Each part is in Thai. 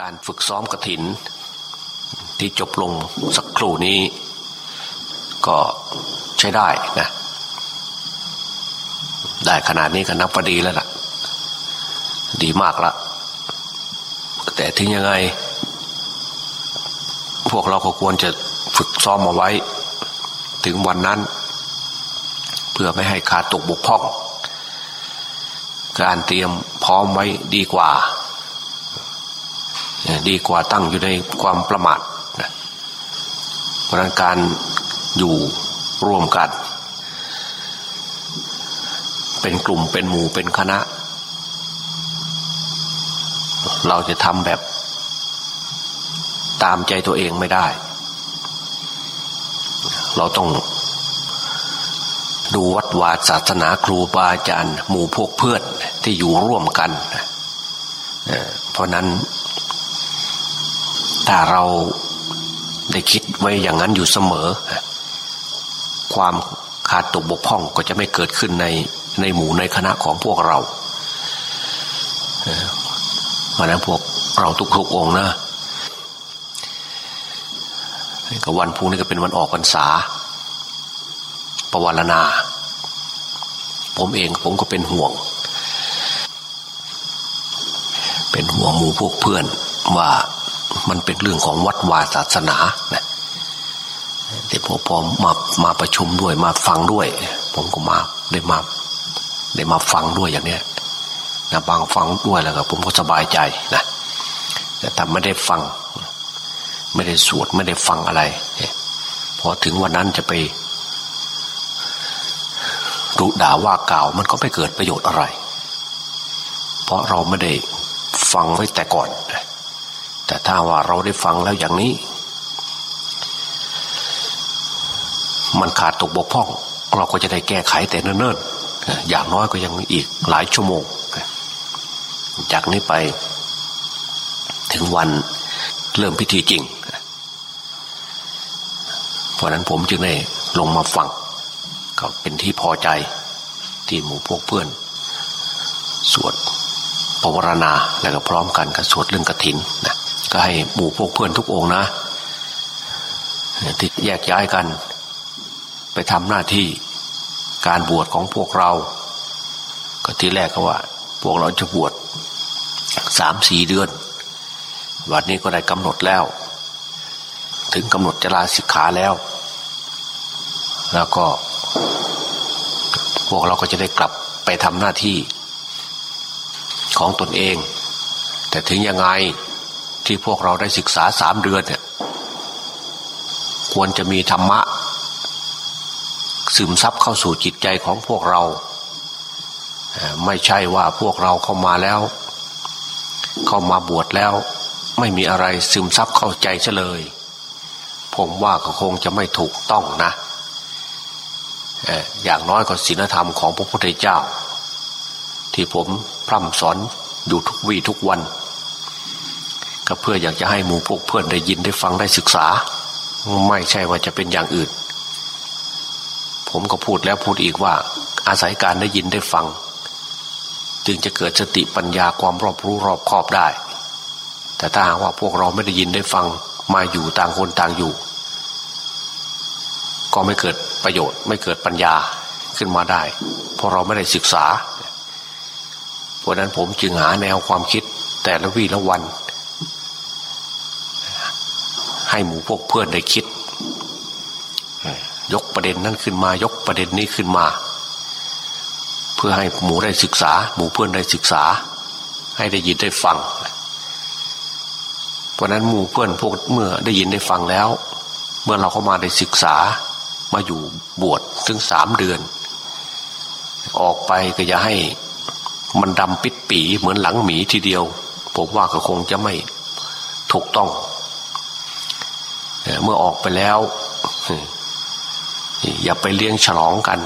การฝึกซ้อมกระถิน ที่จบลงสักครู่นี้ ก็ใช้ได้นะ ได้ขนาดนี้ก็นับว่าดีแล้วล่ะ ดีมากละแต่ถึงยังไง พวกเราก็ควรจะฝึกซ้อมมาไว้ ถึงวันนั้น เพื่อไม่ให้ขาดตกบกพร่อง การเตรียมพร้อมไว้ดีกว่า ดีกว่าตั้งอยู่ในความประมาทเพราะนั้นการอยู่ร่วมกัน เป็นกลุ่มเป็นหมู่เป็นคณะ เราจะทำแบบตามใจตัวเองไม่ได้ เราต้องดูวัดวาศาสนาครูบาอาจารย์ หมู่พวกเพื่อนที่อยู่ร่วมกัน เพราะนั้น ถ้าเราได้คิดไว้อย่างนั้นอยู่เสมอ ความขาดตกบกพร่องก็จะไม่เกิดขึ้นในในหมู่ในคณะของพวกเราเพราะนั้นพวกเราทุกๆองนะก็วันพูนี้ก็เป็นวันออกพรรษา ประวารณาผมเองผมก็เป็นห่วง เป็นห่วงหมู่พวกเพื่อนว่า มันเป็นเรื่องของวัดวาศาสนานะแต่พอพอมามาประชุมด้วยมาฟังด้วย ผมก็มาได้มาได้มาฟังด้วยอย่างเนี้ยนะบางฟังด้วยแล้วก็ผมก็สบายใจนะแต่ถ้าไม่ได้ฟัง ไม่ได้สวดไม่ได้ฟังอะไรพอถึงวันนั้นจะไปดุด่าว่ากล่าวมันก็ไม่เกิดประโยชน์อะไร เพราะเราไม่ได้ฟังไว้แต่ก่อน แต่ถ้าว่าเราได้ฟังแล้วอย่างนี้ มันขาดตกบกพร่อง เราก็จะได้แก้ไขแต่เนิ่นๆอย่างน้อยก็ยังอีกหลายชั่วโมง จากนี้ไปถึงวันเริ่มพิธีจริง เพราะนั้นผมจึงได้ลงมาฟัง ก็เป็นที่พอใจที่หมู่พวกเพื่อน สวดปวารณาแล้วก็พร้อมกันกับสวดเรื่องกระถินนะ ก็ให้หมู่พวกเพื่อนทุกองนะที่แยกย้ายกัน ไปทำหน้าที่การบวชของพวกเรา ก็ที่แรกก็ว่า พวกเราจะบวชสามสี่เดือน วันนี้ก็ได้กำหนดแล้ว ถึงกำหนดจะลาสิกขาแล้ว แล้วก็ พวกเราก็จะได้กลับไปทำหน้าที่ของตนเอง แต่ถึงยังไง ที่พวกเราได้ศึกษาสามเดือนเนี่ยควรจะมีธรรมะ ซึมซับเข้าสู่จิตใจของพวกเรา ไม่ใช่ว่าพวกเราเข้ามาแล้ว เข้ามาบวชแล้ว ไม่มีอะไรซึมซับเข้าใจเฉลย ผมว่าก็คงจะไม่ถูกต้องนะอย่างน้อยก็ศีลธรรมของพระพุทธเจ้า ที่ผมพร่ำสอนอยู่ทุกวี่ทุกวัน ก็เพื่ออยากจะให้หมู่พวกเพื่อนได้ยินได้ฟังได้ศึกษา ไม่ใช่ว่าจะเป็นอย่างอื่น ผมก็พูดแล้วพูดอีกว่า อาศัยการได้ยินได้ฟัง จึงจะเกิดสติปัญญาความรอบรู้รอบครอบได้ แต่ถ้าหากว่าพวกเราไม่ได้ยินได้ฟังมาอยู่ต่างคนต่างอยู่ ก็ไม่เกิดประโยชน์ ไม่เกิดปัญญาขึ้นมาได้ เพราะเราไม่ได้ศึกษาเพราะนั้นผมจึงหาแนวความคิดแต่ละวี่ละวัน ให้หมู่พวกเพื่อนได้คิด ยกประเด็นนั้นขึ้นมายกประเด็นนี้ขึ้นมา เพื่อให้หมู่ได้ศึกษา หมู่เพื่อนได้ศึกษา ให้ได้ยินได้ฟัง เพราะนั้นหมู่เพื่อนพวกเมื่อได้ยินได้ฟังแล้ว เมื่อเราเข้ามาได้ศึกษามาอยู่บวชถึงสามเดือน ออกไปก็จะให้มันดำปิดปีเหมือนหลังหมีทีเดียว ผมว่าก็คงจะไม่ถูกต้อง เมื่อออกไปแล้วอย่าไปเลี้ยงฉลองกัน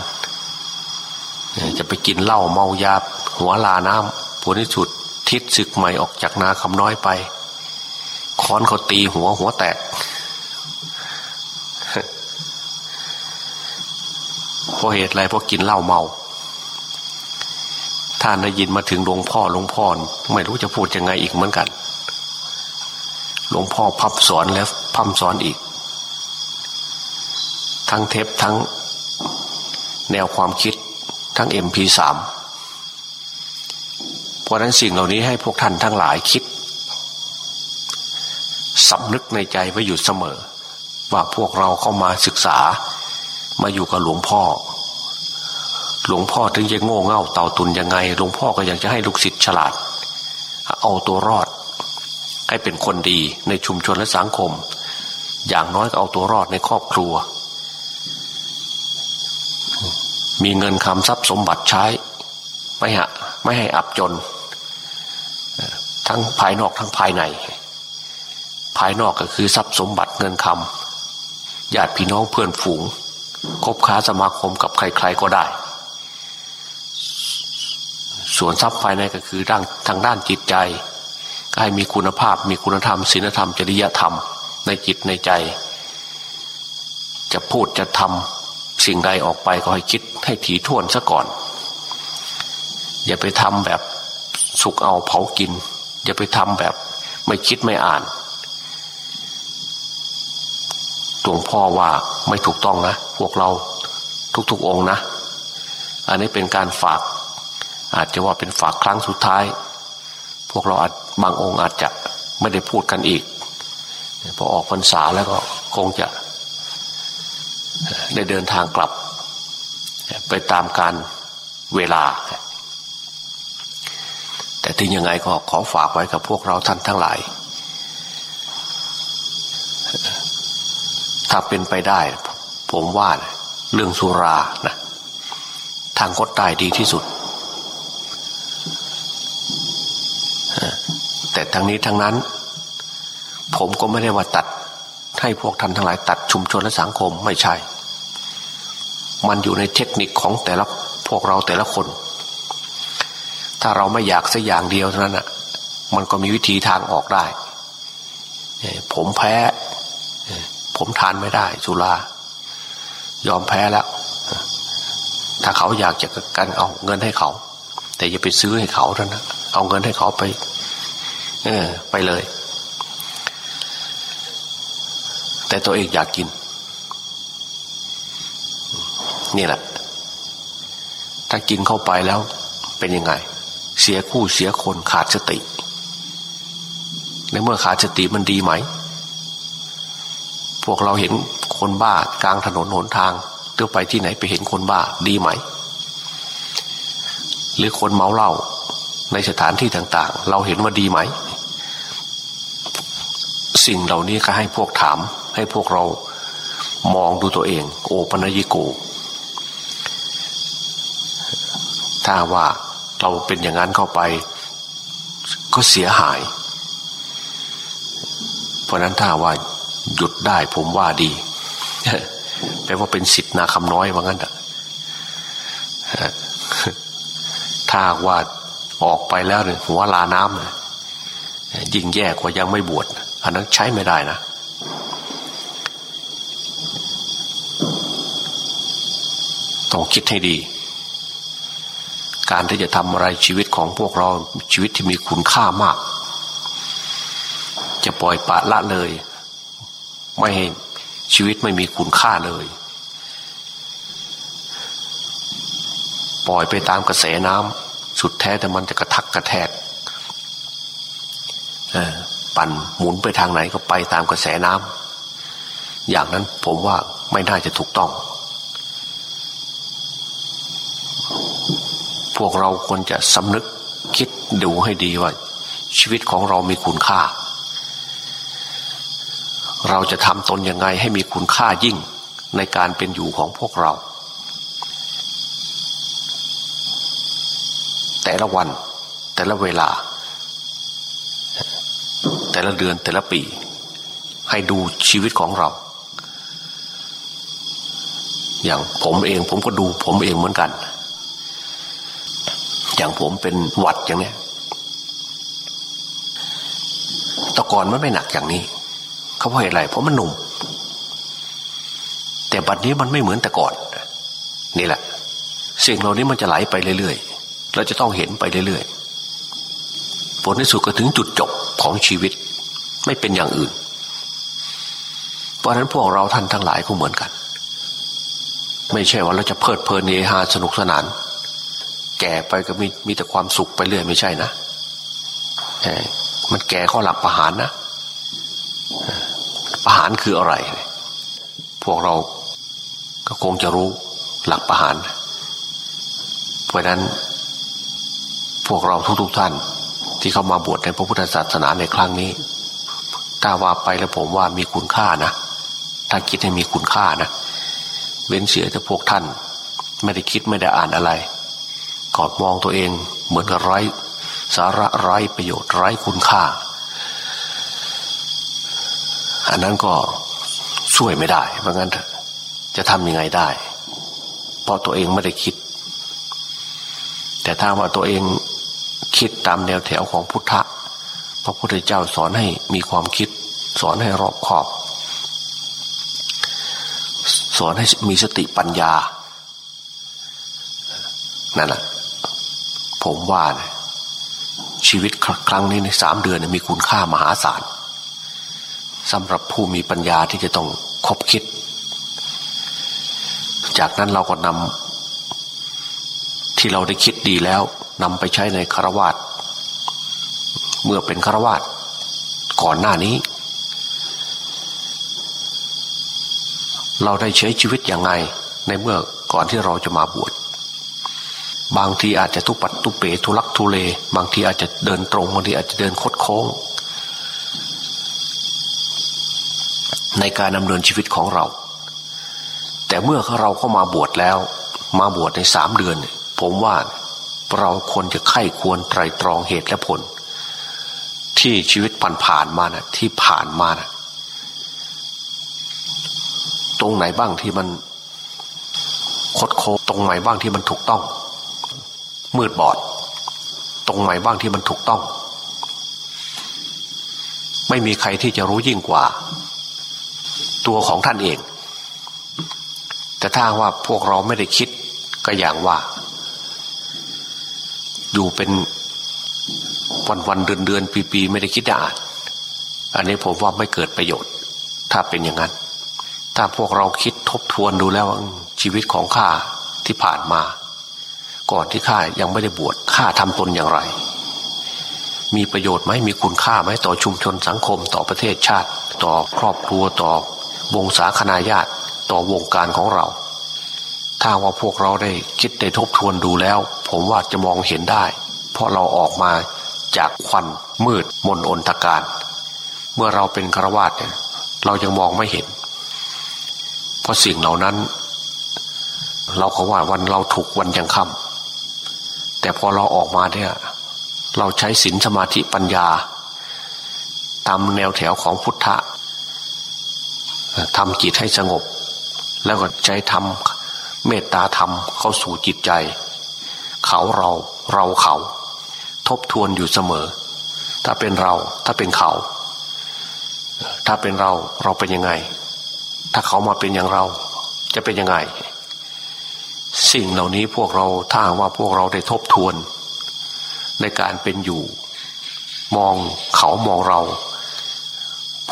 จะไปกินเหล้าเมายาหัวลาน้ำผลที่สุดทิศศึกใหม่ออกจากนาคำน้อยไป ค้อนเขาตีหัวหัวแตกเพราะเหตุอะไรเพราะกินเหล้าเมา ท่านได้ยินมาถึงหลวงพ่อหลวงพ่อไม่รู้จะพูดยังไงอีกเหมือนกัน หลวงพ่อพับสอนแล้ว พับสอนอีก ทั้งเทปทั้งแนวความคิดทั้ง MP3 เพราะนั้นสิ่งเหล่านี้ให้พวกท่านทั้งหลายคิดสำนึกในใจไว้อยู่เสมอ ว่าพวกเราเข้ามาศึกษามาอยู่กับหลวงพ่อ หลวงพ่อถึงจะโง่เง่าเต่าตุนยังไง หลวงพ่อก็อยากจะให้ลูกศิษย์ฉลาด เอาตัวรอด ให้เป็นคนดีในชุมชนและสังคม อย่างน้อยก็เอาตัวรอดในครอบครัว มีเงินคำทรัพย์สมบัติใช้ ไม่ฮะไม่ให้อับจน ทั้งภายนอกทั้งภายใน ภายนอกก็คือทรัพย์สมบัติเงินคำญาติพี่น้องเพื่อนฝูง คบค้าสมาคมกับใคร ๆก็ได้ ส่วนทรัพย์ภายในก็คือด้านทางด้านจิตใจ ก็ให้มีคุณภาพ มีคุณธรรมศีลธรรมจริยธรรม ในจิตในใจ จะพูดจะทำสิ่งใดออกไปก็ให้คิดให้ถี่ถ้วนซะก่อน อย่าไปทำแบบสุกเอาเผากิน อย่าไปทำแบบไม่คิดไม่อ่านหลวงพ่อว่าไม่ถูกต้องนะ พวกเราทุกๆองนะ อันนี้เป็นการฝาก อาจจะว่าเป็นฝากครั้งสุดท้าย พวกเราอาจบางองค์อาจจะไม่ได้พูดกันอีก พอออกพรรษาแล้วก็คงจะได้เดินทางกลับ ไปตามการเวลา แต่ถึงยังไงก็ขอฝากไว้กับพวกเราท่านทั้งหลาย ถ้าเป็นไปได้ ผมว่าเรื่องสุรานะทางกดตายดีที่สุด แต่ทั้งนี้ทั้งนั้น ผมก็ไม่ได้ว่าตัด ให้พวกท่านทั้งหลายตัดชุมชนและสังคมไม่ใช่ มันอยู่ในเทคนิคของแต่ละพวกเราแต่ละคน ถ้าเราไม่อยากสักอย่างเดียวเท่านั้นอะ มันก็มีวิธีทางออกได้ ผมแพ้ ผมทานไม่ได้สุรายอมแพ้แล้ว ถ้าเขาอยากจะกันเอาเงินให้เขา แต่อย่าไปซื้อให้เขาเท่านั้นเอาเงินให้เขาไป เออ ไปเลย แต่ตัวเองอยากกิน นี่แหละ ถ้ากินเข้าไปแล้วเป็นยังไง เสียคู่เสียคนขาดสติ ในเมื่อขาดสติมันดีไหม พวกเราเห็นคนบ้ากลางถนนหนทางเที่ยวไปที่ไหนไปเห็นคนบ้าดีไหม หรือคนเมาเหล้าในสถานที่ต่าง ๆ เราเห็นว่าดีไหม สิ่งเหล่านี้ก็ให้พวกถาม ให้พวกเรามองดูตัวเอง โอปัญญิโกถ้าว่าเราเป็นอย่างนั้นเข้าไป ก็เสียหาย เพราะนั้นถ้าว่าหยุดได้ผมว่าดีแปลว่าเป็นสิทธินาคำน้อยว่างั้นถ้าว่าออกไปแล้วเนี่ยหัวลาน้ำยิ่งแย่กว่ายังไม่บวชอันนั้นใช้ไม่ได้นะ ต้องคิดให้ดี การที่จะทำอะไรชีวิตของพวกเราชีวิตที่มีคุณค่ามาก จะปล่อยปะละเลย ไม่ชีวิตไม่มีคุณค่าเลย ปล่อยไปตามกระแสน้ำสุดแท้แต่มันจะกระทักกระแทกปั่นหมุนไปทางไหนก็ไปตามกระแสน้ำอย่างนั้นผมว่าไม่น่าจะถูกต้อง พวกเราควรจะสำนึกคิดดูให้ดีว่า ชีวิตของเรามีคุณค่า เราจะทำตนยังไงให้มีคุณค่ายิ่งในการเป็นอยู่ของพวกเรา แต่ละวัน แต่ละเวลา แต่ละเดือนแต่ละปี ให้ดูชีวิตของเรา อย่างผมเองผมก็ดูผมเองเหมือนกัน อย่างผมเป็นหวัดอย่างเนี้ยตะกอนมันไม่หนักอย่างนี้เขาเพราะอะไรเพราะมันหนุ่ม แต่บัดนี้มันไม่เหมือนแต่ก่อนนี่แหละ สิ่งเหล่านี้มันจะไหลไปเรื่อยๆเราจะต้องเห็นไปเรื่อยๆผลที่สุดก็ถึงจุดจบของชีวิต ไม่เป็นอย่างอื่น เพราะฉะนั้นพวกเราท่านทั้งหลายก็เหมือนกัน ไม่ใช่ว่าเราจะเพลิดเพลินเฮฮาสนุกสนาน แก่ไปก็มีมีแต่ความสุขไปเรื่อยไม่ใช่นะมันแก่ข้อหลักประหารนะประหารคืออะไร พวกเราก็คงจะรู้หลักประหาร เพราะนั้น พวกเราทุกๆทท่าน ที่เข้ามาบวชในพระพุทธศาสนาในครั้งนี้ ถ้าว่าไปแล้วผมว่ามีคุณค่านะ ถ้าคิดให้มีคุณค่านะ เว้นเสียแต่พวกท่าน ไม่ได้คิดไม่ได้อ่านอะไร กอดมองตัวเองเหมือนกับไร้ สาระไร้ประโยชน์ไร้คุณค่า อันนั้นก็ช่วยไม่ได้เพราะงั้นจะทำยังไงได้ เพราะตัวเองไม่ได้คิด แต่ถ้าว่าตัวเองคิดตามแนวแถวของพุทธะพระพุทธเจ้าสอนให้มีความคิด สอนให้รอบขอบ สอนให้มีสติปัญญานั่นแหละ ผมว่านะชีวิตครั้งนี้ในสามเดือนมีคุณค่ามหาศาลสำหรับผู้มีปัญญาที่จะต้องคบคิด จากนั้นเราก็นำที่เราได้คิดดีแล้วนำไปใช้ในคารวาสเมื่อเป็นคารวาสก่อนหน้านี้ เราได้ใช้ชีวิตอย่างไงในเมื่อก่อนที่เราจะมาบวช บางทีอาจจะทุปัดทุเปทุลักทุเล บางทีอาจจะเดินตรงบางทีอาจจะเดินคดโค้ง ในการดำเนินชีวิตของเรา แต่เมื่อเราเข้ามาบวชแล้ว มาบวชในสามเดือน ผมว่าเราควรจะไข้ควรไตรตรองเหตุและผล ที่ชีวิตผ่านผ่านมานะที่ผ่านมานะตรงไหนบ้างที่มันคดโค้งตรงไหนบ้างที่มันถูกต้อง มืดบอด ตรงไหนบ้างที่มันถูกต้อง ไม่มีใครที่จะรู้ยิ่งกว่า ตัวของท่านเอง แต่ถ้าว่าพวกเราไม่ได้คิดก็อย่างว่า อยู่เป็นวันวันเดือนเดือนปีปีไม่ได้คิดอ่านอันนี้ผมว่าไม่เกิดประโยชน์ ถ้าเป็นอย่างนั้น ถ้าพวกเราคิดทบทวนดูแล้วชีวิตของข้าที่ผ่านมา ก่อนที่ข้ายังไม่ได้บวชข้าทำตนอย่างไร มีประโยชน์ไหมมีคุณค่าไหมต่อชุมชนสังคมต่อประเทศชาติ ต่อครอบครัวต่อวงศาคณาญาติต่อวงการของเรา ถ้าว่าพวกเราได้คิดได้ทบทวนดูแล้ว ผมว่าจะมองเห็นได้ เพราะเราออกมาจากควันมืดมนอนตการ เมื่อเราเป็นฆราวาสเนี่ยเรายังมองไม่เห็น เพราะสิ่งเหล่านั้น เราเขาว่าวันเราถูกวันยังค่ำ แต่พอเราออกมาเนี่ย เราใช้ศีลสมาธิปัญญา ตามแนวแถวของพุทธะทำจิตให้สงบ แล้วก็ใช้ทำเมตตาธรรมเข้าสู่จิตใจ เขาเราเราเขา ทบทวนอยู่เสมอ ถ้าเป็นเราถ้าเป็นเขา ถ้าเป็นเราเราเป็นยังไง ถ้าเขามาเป็นอย่างเรา จะเป็นยังไง สิ่งเหล่านี้พวกเราถ้าว่าพวกเราได้ทบทวน ในการเป็นอยู่ มองเขามองเรา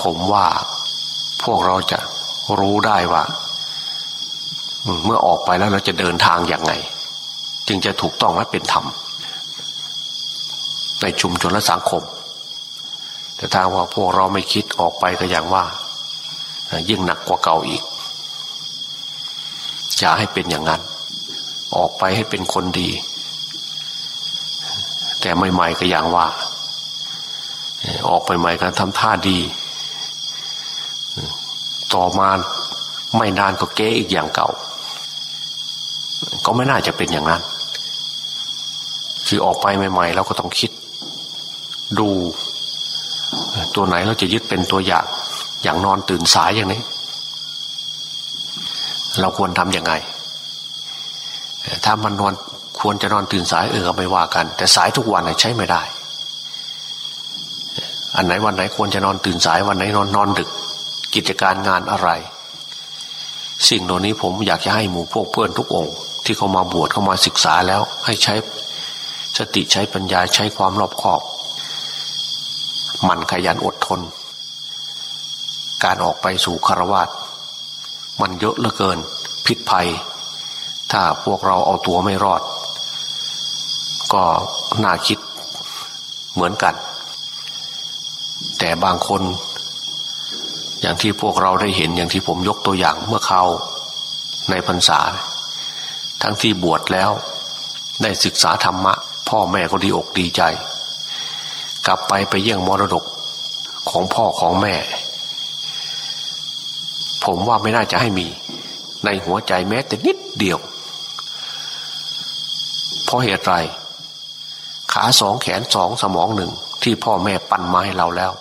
ผมว่าพวกเราจะรู้ได้ว่าเมื่อออกไปแล้วเราจะเดินทางอย่างไง จึงจะถูกต้องและเป็นธรรม ในชุมชนและสังคม แต่ถ้าว่าพวกเราไม่คิดออกไปก็อย่างว่า ยิ่งหนักกว่าเก่าอีกอย่าให้เป็นอย่างนั้น ออกไปให้เป็นคนดี แต่ใหม่ๆก็อย่างว่า ออกไปใหม่ก็ทำท่าดี ต่อมาไม่นานก็เก๊อีกอย่างเก่า ก็ไม่น่าจะเป็นอย่างนั้น คือออกไปใหม่ๆเราก็ต้องคิด ดู ตัวไหนเราจะยึดเป็นตัวอย่าง อย่างนอนตื่นสายอย่างนี้ เราควรทำอย่างไง ถ้ามันนอนควรจะนอนตื่นสายเออไม่ว่ากัน แต่สายทุกวันใช้ไม่ได้ อันไหนวันไหนควรจะนอนตื่นสายวันไหนนอนนอนดึก กิจการงานอะไร สิ่งเหล่านี้ผมอยากจะให้หมู่พวกเพื่อนทุกองค์ ที่เขามาบวชเข้ามาศึกษาแล้ว ให้ใช้สติใช้ปัญญาใช้ความรอบคอบ มันขยันอดทน การออกไปสู่คารวาสมันเยอะเหลือเกิน พิษภัย ถ้าพวกเราเอาตัวไม่รอด ก็น่าคิดเหมือนกัน แต่บางคน อย่างที่พวกเราได้เห็นอย่างที่ผมยกตัวอย่างเมื่อเขาในพรรษา ทั้งที่บวชแล้ว ได้ศึกษาธรรมะ พ่อแม่ก็ดีอกดีใจ กลับไปไปเยี่ยงมรดกของพ่อของแม่ ผมว่าไม่น่าจะให้มี ในหัวใจแม้แต่นิดเดียว ราะเหตุไร ขาสองแขนสองสมองหนึ่งที่พ่อแม่ปั้นมาให้เราแล้ว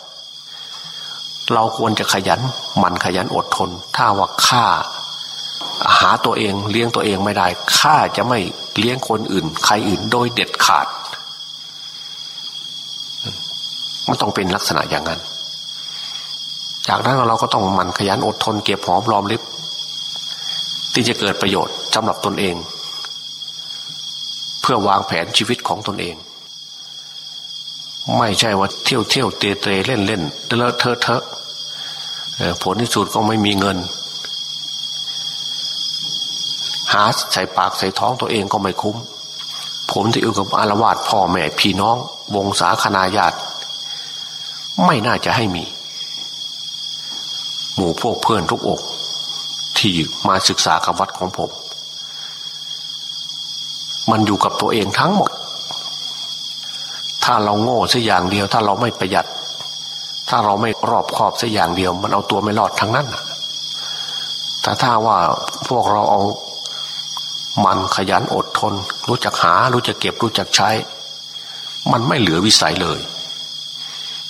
เราควรจะขยันหมั่นขยันอดทน ถ้าว่าข้าหาตัวเองเลี้ยงตัวเองไม่ได้ข้าจะไม่เลี้ยงคนอื่น ใครอื่นโดยเด็ดขาด มันต้องเป็นลักษณะอย่างนั้น จากนั้นเราก็ต้องมันขยันอดทนเก็บหอมรอมริบที่จะเกิดประโยชน์สำหรับตนเอง เพื่อวางแผนชีวิตของตนเอง ไม่ใช่ว่าเที่ยวเที่ยวเตะเตะเล่นเล่นเลอะเทอะเทอะผลที่สุดก็ไม่มีเงิน หาใส่ปากใส่ท้องตัวเองก็ไม่คุ้ม ผมที่อยู่กับอารวาสพ่อแม่พี่น้อง วงศาคณาญาติ ไม่น่าจะให้มี หมู่พวกเพื่อนทุกอก ที่มาศึกษากับวัดของผม มันอยู่กับตัวเองทั้งหมด ถ้าเราโง่สักอย่างเดียว ถ้าเราไม่ประหยัด ถ้าเราไม่รอบคอบสักอย่างเดียว มันเอาตัวไม่รอดทั้งนั้นแต่ถ้าว่าพวกเราเอามันขยันอดทน รู้จักหา รู้จักเก็บรู้จักใช้ มันไม่เหลือวิสัยเลย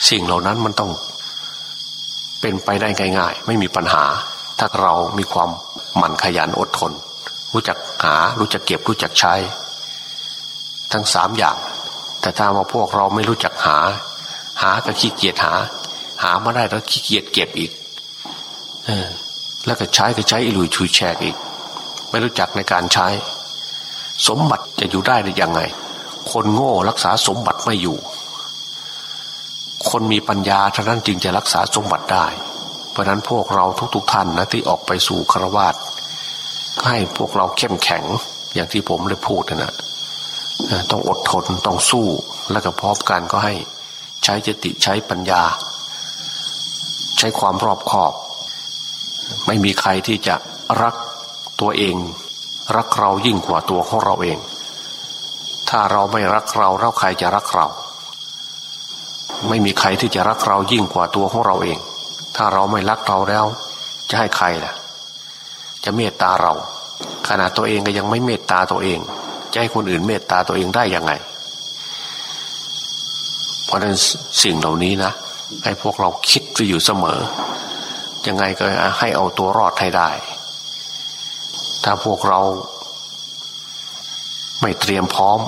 สิ่งเหล่านั้นมันต้องเป็นไปได้ง่ายๆ ไม่มีปัญหา ถ้าเรามีความหมั่นขยันอดทน รู้จักหา รู้จักเก็บรู้จักใช้ ทั้งสามอย่าง แต่ถ้าว่าพวกเราไม่รู้จักหา หาก็ขี้เกียจหา หามาได้แล้วขี้เกียจเก็บอีกเออแล้วก็ใช้ก็ใช้อิลุยชุยแชกอีก ไม่รู้จักในการใช้ สมบัติจะอยู่ได้ได้ยังไง คนโง่รักษาสมบัติไม่อยู่ คนมีปัญญาเท่านั้นจึงจะรักษาสมบัติได้ เพราะนั้นพวกเราทุกๆทท่านนะที่ออกไปสู่คารวาสให้พวกเราเข้มแข็งอย่างที่ผมได้พูดนะ ต้องอดทนต้องสู้แล้วก็พร้อมกันก็ให้ใช้จติใช้ปัญญา ใช้ความรอบคอบ ไม่มีใครที่จะรักตัวเอง รักเรายิ่งกว่าตัวของเราเอง ถ้าเราไม่รักเราเราใครจะรักเรา ไม่มีใครที่จะรักเรายิ่งกว่าตัวของเราเอง ถ้าเราไม่รักเราแล้ว จะให้ใครล่ะ จะเมตตาเรา ขณะตัวเองก็ยังไม่เมตตาตัวเอง จะให้คนอื่นเมตตาตัวเองได้ยังไง เพราะนั้นสิ่งเหล่านี้นะให้พวกเราคิดไปอยู่เสมอ ยังไงก็ให้เอาตัวรอดให้ได้ ถ้าพวกเรา ไม่เตรียมพร้อม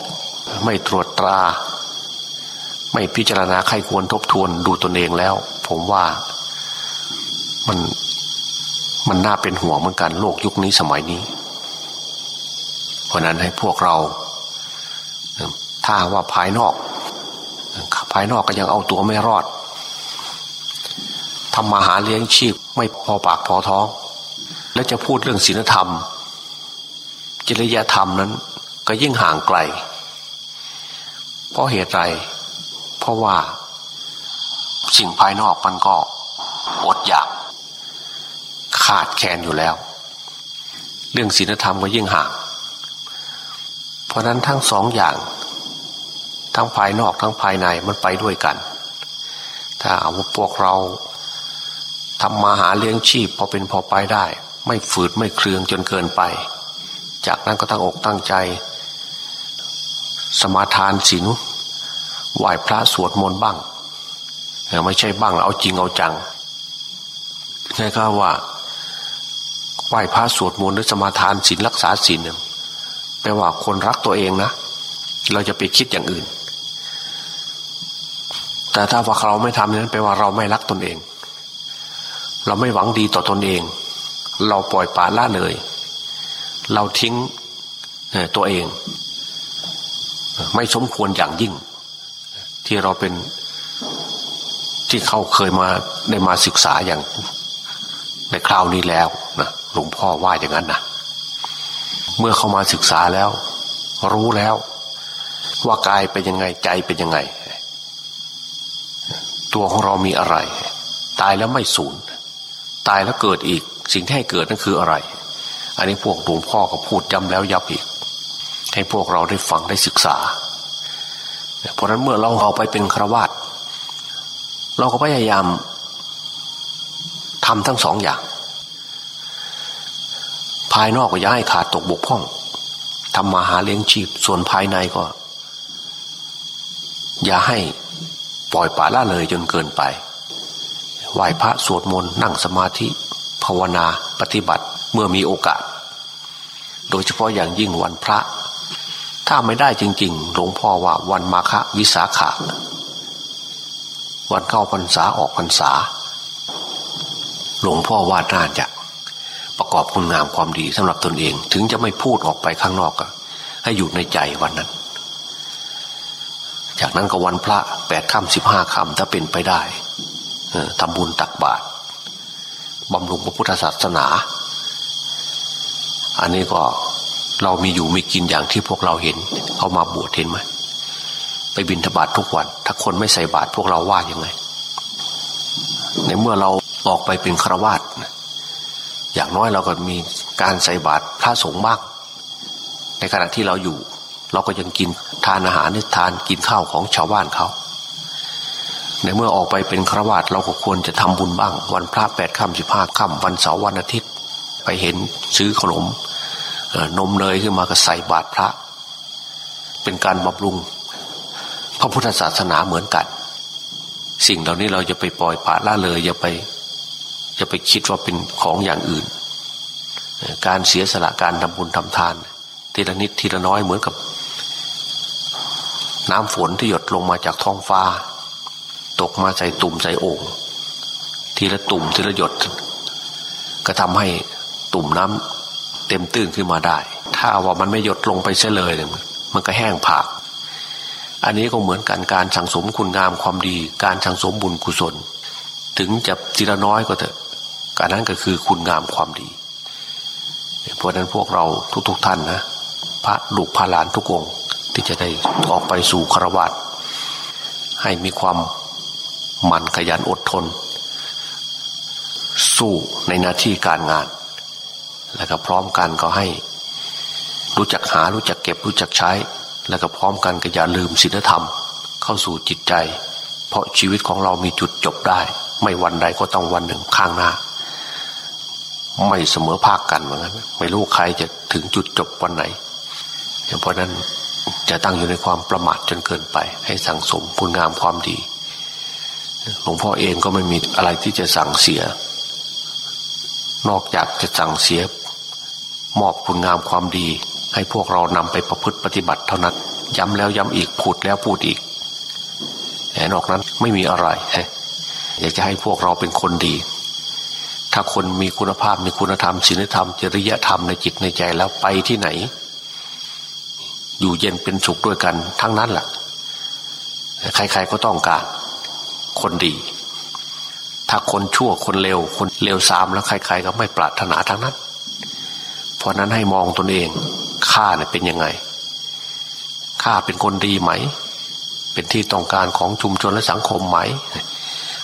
ไม่ตรวจตรา ไม่พิจารณาใครควรทบทวนดูตนเองแล้ว ผมว่ามันมันน่าเป็นห่วงเหมือนกันโลกยุคนี้สมัยนี้ ราะนั้นให้พวกเรา ถ้าว่าภายนอก ภายนอกก็ยังเอาตัวไม่รอดทำมาหาเลี้ยงชีพไม่พอปากพอท้อง และจะพูดเรื่องศีลธรรม จริยธรรมนั้น ก็ยิ่งห่างไกล เพราะเหตุไร เพราะว่าสิ่งภายนอกมันก็อดอยาก ขาดแคลนอยู่แล้ว เรื่องศีลธรรมก็ยิ่งห่าง ราะนั้นทั้งสองอย่าง ทั้งภายนอกทั้งภายในมันไปด้วยกัน ถ้าเอาพวกเราทำมาหาเลี้ยงชีพพอเป็นพอไปได้ ไม่ฝืดไม่เครืองจนเกินไป จากนั้นก็ตั้งอกตั้งใจ สมาทานศีลไหว้พระสวดมนต์บ้างไม่ใช่บ้างเอาจริงเอาจังใช่ก็ว่าไหว้พระสวดมนต์หรือสมาทานศีลรักษาศีลเนี่ย แปลว่าคนรักตัวเองนะ เราจะไปคิดอย่างอื่น แต่ถ้าว่าเราไม่ทำนั้นแปลว่าเราไม่รักตนเอง เราไม่หวังดีต่อตนเอง เราปล่อยปละละเลย เราทิ้งตัวเอง ไม่สมควรอย่างยิ่ง ที่เราเป็นที่เขาเคยมาได้มาศึกษาอย่างในคราวนี้แล้วนะหลวงพ่อว่าอย่างนั้นนะ เมื่อเข้ามาศึกษาแล้ว รู้แล้ว ว่ากายเป็นยังไงใจเป็นยังไง ตัวของเรามีอะไร ตายแล้วไม่สูญตายแล้วเกิดอีก สิ่งที่ให้เกิดนั่นคืออะไร อันนี้พวกหลวงพ่อก็พูดย้ำแล้วย้ำอีก ให้พวกเราได้ฟังได้ศึกษา เพราะนั้นเมื่อเราเอาไปเป็นครวาตเราก็พยายามทำทั้งสองอย่าง ภายนอกก็อย่าให้ขาดตกบกพร่องทำมาหาเลี้ยงชีพ ส่วนภายในก็ อย่าให้ปล่อยป่าละเลยจนเกินไปไหว้พระสวดมนต์นั่งสมาธิ ภาวนาปฏิบัติเมื่อมีโอกาส โดยเฉพาะอย่างยิ่งวันพระ ถ้าไม่ได้จริง ๆ หลวงพ่อว่าวันมาฆวิสาขะวันเข้าพรรษาออกพรรษา หลวงพ่อว่าน่าจะประ อบคุณงามความดีสำหรับตนเอง ถึงจะไม่พูดออกไปข้างนอกก็ให้อยู่ในใจวันนั้น จากนั้นก็วันพระแปดค่ำสิบห้าค่ำถ้าเป็นไปได้ทำบุญตักบาตรบำรุงพระพุทธศาสนา อันนี้ก็เรามีอยู่มีกินอย่างที่พวกเราเห็นเขามาบวชเห็นไหมไปบินทบาททุกวัน ถ้าคนไม่ใส่บาตรพวกเราว่ายังไง ในเมื่อเราออกไปเป็นฆราวาส อย่างน้อยเราก็มีการใส่บาตรพระสงฆ์บ้างในขณะที่เราอยู่ เราก็ยังกินทานอาหารนิทานกินข้าวของชาวบ้านเขาในเมื่อออกไปเป็นฆรวาสเราก็ควรจะทำบุญบ้าง วันพระแปดค่ำสิบห้าค่ำวันเสาร์วันอาทิตย์ ไปเห็นซื้อขนมนมเนยขึ้นมาก็ใส่บาตรพระ เป็นการบำรุง พระพุทธศาสนาเหมือนกัน สิ่งเหล่านี้เราจะไปปล่อยปละละเลยอย่าไป อย่าไปคิดว่าเป็นของอย่างอื่น การเสียสละการทำบุญทำทาน ทีละนิดทีละน้อยเหมือนกับ น้ำฝนที่หยดลงมาจากท้องฟ้า ตกมาใส่ตุ่มใส่โอ่งทีละตุ่มทีละหยด ก็ทำให้ตุ่มน้ำเต็มตื้นขึ้นมาได้ ถ้าว่ามันไม่หยดลงไปเสียเลยมันก็แห้งผากอันนี้ก็เหมือนกันการสังสมคุณงามความดี การสังสมบุญกุศล ถึงจะทีละน้อยก็เถอะ การนั้นก็คือคุณงามความดี เพราะนั้นพวกเราทุกๆทท่านนะ พระลูกพระหลานทุกองที่จะได้ออกไปสู่คารวะให้มีความมันขยันอดทน สู้ในหน้าที่การงาน และก็พร้อมกันก็ให้ รู้จักหารู้จักเก็บรู้จักใช้ แล้วก็พร้อมกันก็อย่าลืมศีลธรรม เข้าสู่จิตใจ เพราะชีวิตของเรามีจุดจบได้ ไม่วันใดก็ต้องวันหนึ่งข้างหน้า ไม่เสมอภาคกันเหมือนกันไม่รู้ใครจะถึงจุดจบวันไหนเพราะนั้นจะตั้งอยู่ในความประมาทจนเกินไป ให้สั่งสมคุณงามความดีหลวงพ่อเองก็ไม่มีอะไรที่จะสั่งเสีย นอกจากจะสั่งเสีย มอบคุณงามความดี ให้พวกเรานำไปประพฤติปฏิบัติเท่านั้น ย้ำแล้วย้ำอีกพูดแล้วพูดอีกแต่นอกนั้นไม่มีอะไรอยากจะให้พวกเราเป็นคนดี ถ้าคนมีคุณภาพมีคุณธรรมศีลธรรมจริยธรรมในจิตในใจแล้วไปที่ไหน อยู่เย็นเป็นสุขด้วยกันทั้งนั้นแหละใครๆก็ต้องการคนดี ถ้าคนชั่วคนเลวคนเลวซามแล้วใคร ๆ ก็ไม่ปรารถนาทั้งนั้น เพราะนั้นให้มองตนเองข้าเนี่ยเป็นยังไงข้าเป็นคนดีไหม เป็นที่ต้องการของชุมชนและสังคมไหม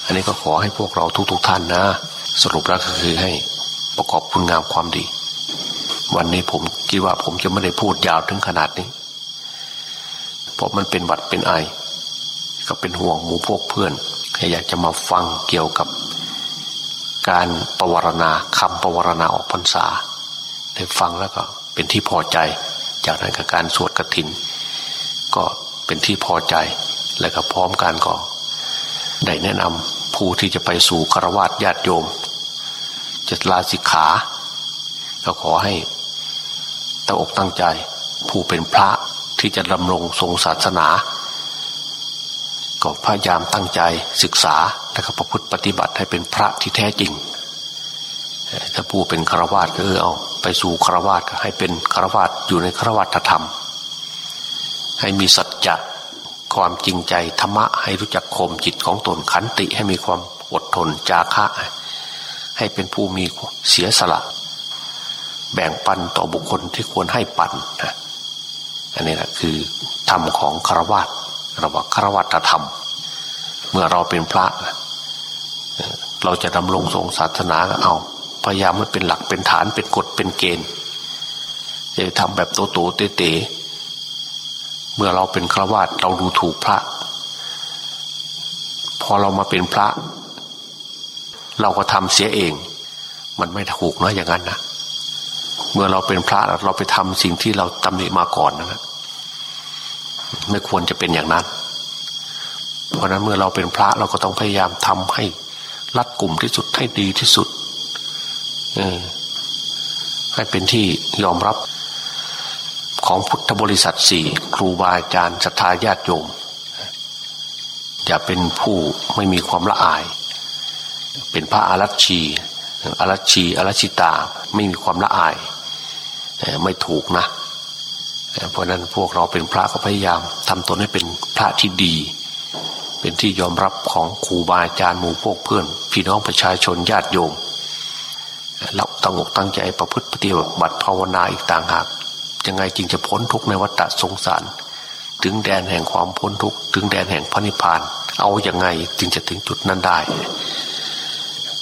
อันนี้ก็ขอให้พวกเราทุกๆทท่านนะ สรุปแล้วก็คือให้ประกอบคุณงามความดี วันนี้ผมคิดว่าผมจะไม่ได้พูดยาวถึงขนาดนี้ เพราะมันเป็นวัดเป็นไอ ก็เป็นห่วงหมู่พวกเพื่อนอยากจะมาฟังเกี่ยวกับการประวรณาคำประวรณาออกพรรษาได้ฟังแล้วก็เป็นที่พอใจ จากนั้นกับการสวดกระถิน ก็เป็นที่พอใจ และก็พร้อมกันก็ได้แนะนำ ผู้ที่จะไปสู่คารวะญาติโยมจะลาสิกขา ก็ขอให้ตั้งอกตั้งใจ ผู้เป็นพระที่จะดำรงทรงศาสนา ก็พยายามตั้งใจศึกษาและก็ประพฤติปฏิบัติให้เป็นพระที่แท้จริงถ้าผู้เป็นฆราวาสก็เออเอาไปสู่ฆราวาสให้เป็นฆราวาสอยู่ในฆราวาสธรรม ให้มีสัจจะ ความจริงใจธรรมะให้รู้จักข่มจิตของตนขันติให้มีความอดทนจาคะ ให้เป็นผู้มีเสียสละ แบ่งปันต่อบุคคลที่ควรให้ปันนะอันนี้แหละคือธรรมของคารวะเราว่าคารวะธรรม เมื่อเราเป็นพระเราจะดำรงทรงศาสนาเอาพยายามมันเป็นหลักเป็นฐานเป็นกฎเป็นเกณฑ์จะทำแบบโตโตเตเต เมื่อเราเป็นฆราวาสเราดูถูกพระ พอเรามาเป็นพระ เราก็ทำเสียเอง มันไม่ถูกนะอย่างนั้นนะเมื่อเราเป็นพระเราไปทำสิ่งที่เราตำหนิมาก่อนนะไม่ควรจะเป็นอย่างนั้น เพราะนั้นเมื่อเราเป็นพระเราก็ต้องพยายามทำให้รัดกลุ่มที่สุดให้ดีที่สุดให้เป็นที่ยอมรับ ของพุทธบริษัทสี่ครูบาอาจารย์ศรัทธาญาติโยม อย่าเป็นผู้ไม่มีความละอาย เป็นพระอารัชีอารัชีอารัชิตาไม่มีความละอายไม่ถูกนะเพราะนั้นพวกเราเป็นพระก็พยายามทำตนให้เป็นพระที่ดี เป็นที่ยอมรับของครูบาอาจารย์หมู่พวกเพื่อน พี่น้องประชาชนญาติโยมเราตั้งอกตั้งใจประพฤติปฏิบัติภาวนาอีกต่างหาก ยังไงจึงจะพ้นทุกข์ในวัฏสงสาร ถึงแดนแห่งความพ้นทุกข์ถึงแดนแห่งพระนิพพาน เอาอย่างไงจึงจะถึงจุดนั้นได้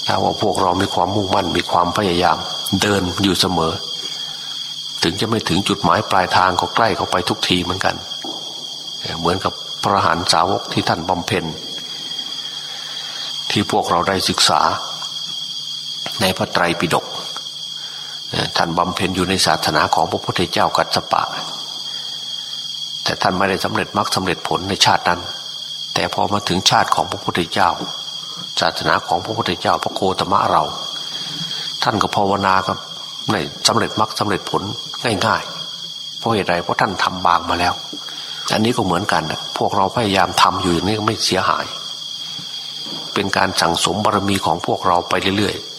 ถ้าว่าพวกเรามีความมุ่งมั่นมีความพยายาม เดินอยู่เสมอ ถึงจะไม่ถึงจุดหมายปลายทางก็ใกล้เข้าไปทุกทีเหมือนกัน เหมือนกับพระหันสาวกที่ท่านบำเพ็ญที่พวกเราได้ศึกษา ในพระไตรปิฎก ท่านบำเพ็ญอยู่ในศาสนาของพระพุทธเจ้ากัสสปะ แต่ท่านไม่ได้สำเร็จมรรคสาเร็จผลในชาตินั้น แต่พอมาถึงชาติของพระพุทธเจ้า ศาสนาของพระพุทธเจ้าพระโคตมะเรา ท่านก็ภาวนาก็ในสำเร็จมรรคสาเร็จผลง่ายๆ เพราะเหตุใดเพราะท่านทำบางมาแล้ว อันนี้ก็เหมือนกันนะพวกเราพยายามทำอยู่อย่างนี้ก็ไม่เสียหาย เป็นการสั่งสมบารมีของพวกเราไปเรื่อยๆ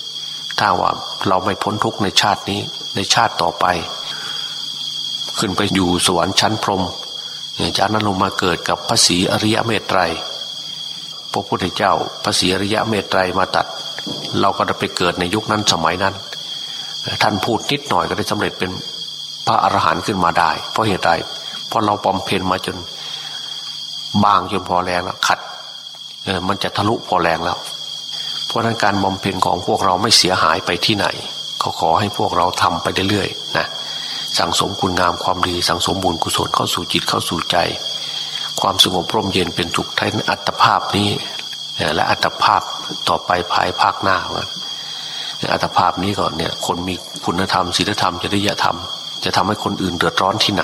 ถ้าว่าเราไม่พ้นทุกข์ในชาตินี้ ในชาติต่อไป ขึ้นไปอยู่สวรรค์ชั้นพรหมจากนั้นลงมาเกิดกับพระศรีอริยเมตไตรพระพุทธเจ้าพระศรีอริยเมตไตรมาตัด เราก็จะไปเกิดในยุคนั้นสมัยนั้น ท่านพูดนิดหน่อยก็ได้สำเร็จเป็นพระอรหันต์ขึ้นมาได้ เพราะเหตุใดเพราะเราปอมเพนมาจนบางจนพอแรงแล้วขัดมันจะทะลุพอแรงแล้ว เพราะนั้นการบำเพ็ญของพวกเราไม่เสียหายไปที่ไหนก็ขอให้พวกเราทำไปเรื่อยๆนะสั่งสมคุณงามความดีสั่งสมบุญกุศลเข้าสู่จิตเข้าสู่ใจ ความสงบร่มเย็นเป็นสุขท้อัตภาพนี้และอัตภาพต่อไปภายภาคหน้าอัตภาพนี้ก่อนเนี่ยคนมีคุณธรรมศีลธรรมจริยธรรม จะทำให้คนอื่นเดือดร้อนที่ไหน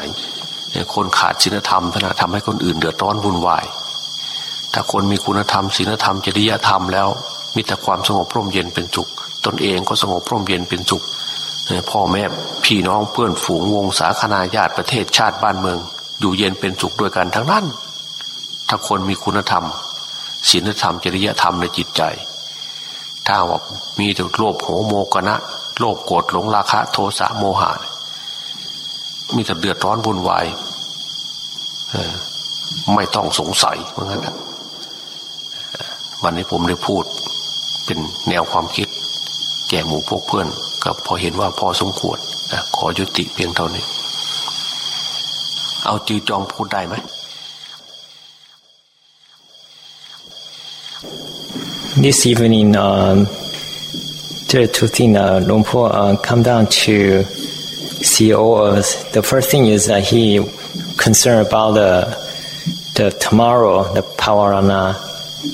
คนขาดศีลธรรมท่านทำให้คนอื่นเดือดร้อนวุ่นวายถ้าคนมีคุณธรรมศีลธรรมจริยธรรมแล้ว มีแต่ความสงบร่มเย็นเป็นสุข ตนเองก็สงบร่มเย็นเป็นสุขพ่อแม่พี่น้องเพื่อนฝูงวงศาคณาญาติประเทศชาติบ้านเมือง อยู่เย็นเป็นสุขด้วยกันทั้งนั้น ถ้าคนมีคุณธรรมศีลธรรมจริยธรรมในจิตใจ ถ้าว่ามีแต่โลภโหโมกนะโลภโกรธหลงราคะ โทสะโมหะมีแต่เดือดร้อนวุ่นวายไม่ต้องสงสัยเหมือนกันวันนี้ผมได้พูด เป็นแนวความคิด แก่หมู่พวกเพื่อนก็พอเห็นว่าพอสมควรนะขอยุติเพียงเท่านี้ เอาจือจองพูดได้ไหม This evening, um, the two things. Uh, Lumpur uh, come down to see all of us. The first thing is that he concerned about the the tomorrow, the Pawarana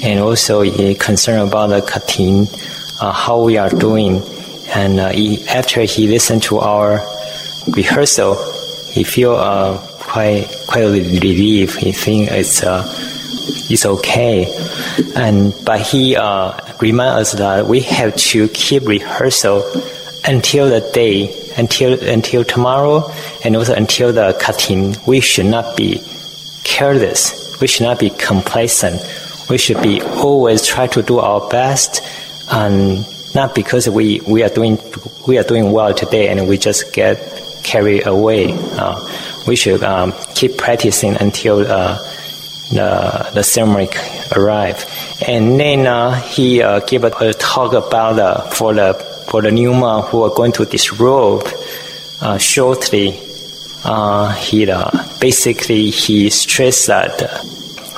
and also a concern about the Katin, uh, how we are doing. And uh, he, after he listened to our rehearsal, he feel uh, quite quite relieved. He think it's uh, it's okay. And but he uh, remind us that we have to keep rehearsal until the day, until until tomorrow, and also until the cutting. We should not be careless. We should not be complacent we should be always try to do our best, and not because we, we are doing we are doing well today and we just get carried away. Uh, we should um, keep practicing until uh, the, the ceremony arrived. And then uh, he uh, gave a, a, talk about uh, for the for the new monk who are going to disrobe uh, shortly. Uh, he basically he stressed that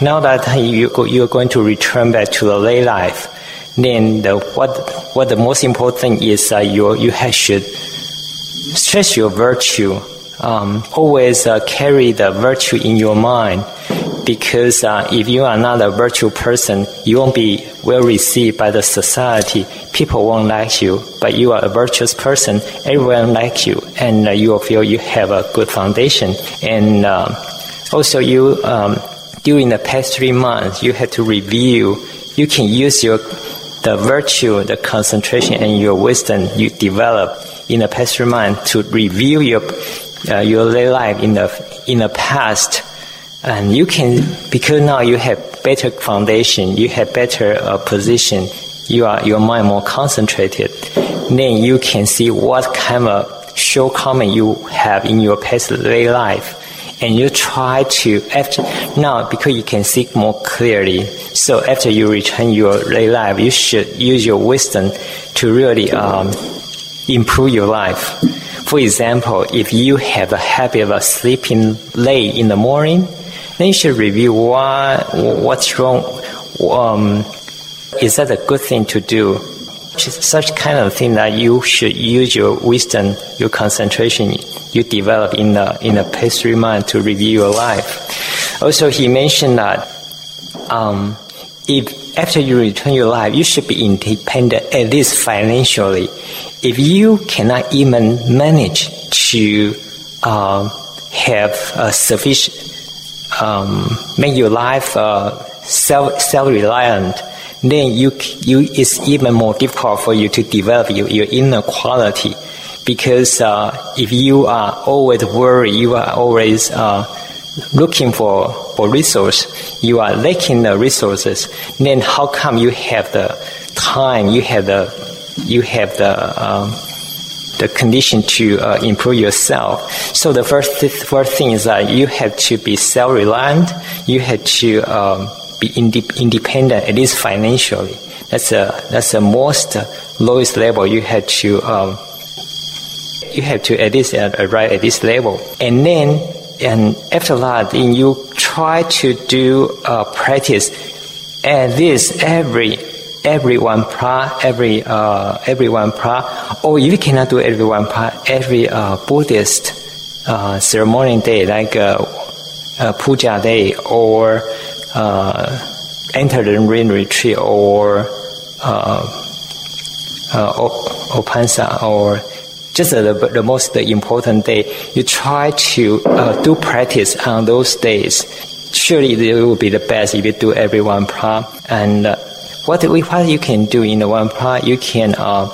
now that you you are going to return back to the lay life, then the, what what the most important thing is that you you should stress your virtue. Um, always carry the virtue in your mind because uh, if you are not a virtual person, you won't be well received by the society. People won't like you, but you are a virtuous person. Everyone like you, and uh, you will feel you have a good foundation. And um, also, you um, during the past three months, you have to review. You can use your the virtue, the concentration, and your wisdom you develop in the past three months to review your uh, your life in the in the past and you can because now you have better foundation you have better uh, position you are your mind more concentrated then you can see what kind of shortcoming you have in your past lay life and you try to after now because you can see more clearly so after you return your lay life you should use your wisdom to really um, improve your life for example if you have a habit of sleeping late in the morning then you should review what what's wrong. Um, is that a good thing to do? Such kind of thing that you should use your wisdom, your concentration you develop in the in the past three months to review your life. Also, he mentioned that um, if after you return your life, you should be independent at least financially. If you cannot even manage to uh, have a sufficient um, make your life uh, self self reliant, then you you it's even more difficult for you to develop your, your inner quality, because uh, if you are always worried, you are always uh, looking for for resource, you are lacking the resources. Then how come you have the time? You have the you have the um, the condition to uh, improve yourself. So the first first thing is that you have to be self-reliant. You have to um, be inde- independent, at least financially. That's a that's the most lowest level you have to um, you have to at least uh, arrive at this level, and then and after that, then you try to do uh, practice at least every every one pra, every uh, every one pra, or if you cannot do every one pra, every uh, Buddhist uh, ceremony day like uh, uh, puja day or enter the rain retreat or uh, uh, Opansa or just the, the most important day, you try to uh, do practice on those days. Surely it will be the best if you do every one pra and uh, what we, what you can do in the one part, you can uh,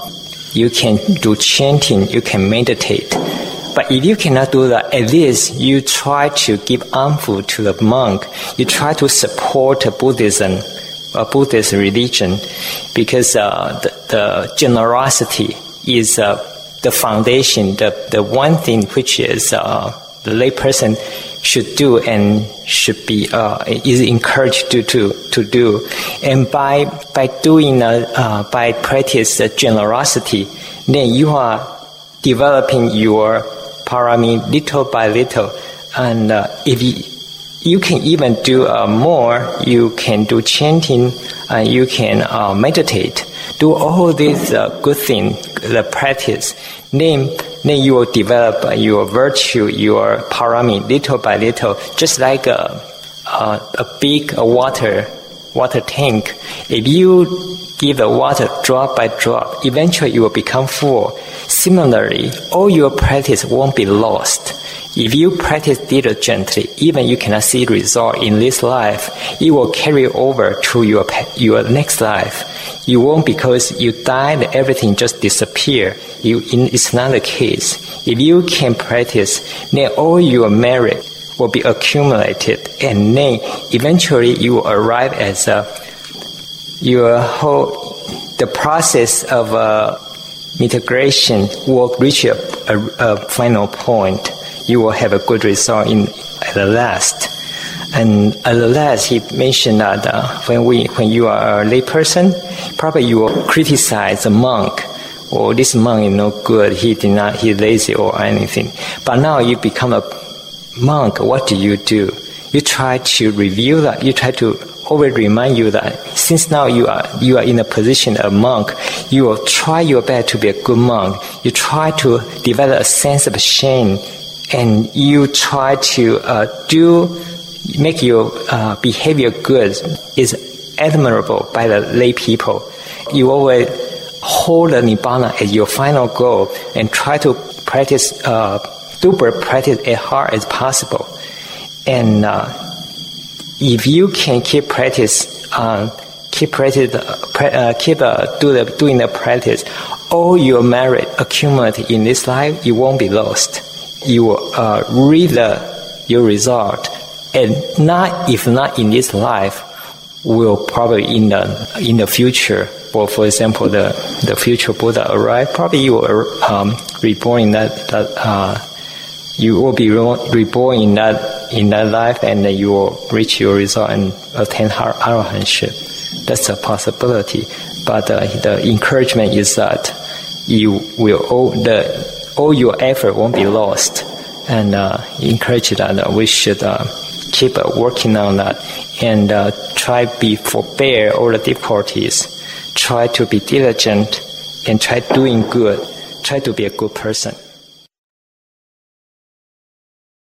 you can do chanting, you can meditate. But if you cannot do that, at least you try to give armful to the monk. You try to support Buddhism, a Buddhist religion, because uh, the, the, generosity is uh, the foundation, the, the one thing which is uh, the layperson should do and should be uh, is encouraged to, to to do, and by by doing uh, uh, by practice generosity, then you are developing your parami little by little, and uh, if you, you can even do uh, more, you can do chanting, and you can uh, meditate, do all these good things, the practice, then then you will develop your virtue, your parami, little by little, just like a, a, a big water water tank. If you give the water drop by drop, eventually you will become full. Similarly, all your practice won't be lost. If you practice diligently, even you cannot see result in this life, it will carry over to your your next life. You won't because you die, everything just disappear. You, it's not the case. If you can practice, then all your merit will be accumulated, and then eventually you will arrive as a your whole the process of uh, integration will reach a, a, a final point you will have a good result in at the last. And at the last, he mentioned that uh, when we, when you are a lay person, probably you will criticize the monk. Or oh, this monk is no good. He did not. He lazy or anything. But now you become a monk. What do you do? You try to review that. You try to always remind you that since now you are you are in a position of monk, you will try your best to be a good monk. You try to develop a sense of shame, and you try to uh, do make your uh, behavior good is admirable by the lay people. You always hold the nibbana as your final goal and try to practice uh, super practice as hard as possible. And uh, if you can keep practice, uh, keep practice, uh, keep uh, do the, doing the practice, all your merit accumulated in this life, you won't be lost. You will uh, read the, your result and not if not in this life, will probably in the in the future. Or for example, the the future Buddha arrive, probably you will um, reborn in that that uh, you will be reborn in that in that life, and you will reach your result and attain arahantship. That's a possibility. But uh, the encouragement is that you will all the all your effort won't be lost, and uh, encourage that we should uh, keep working on that and uh, try be forbear all the difficulties. Try to be diligent and try doing good. Try to be a good person.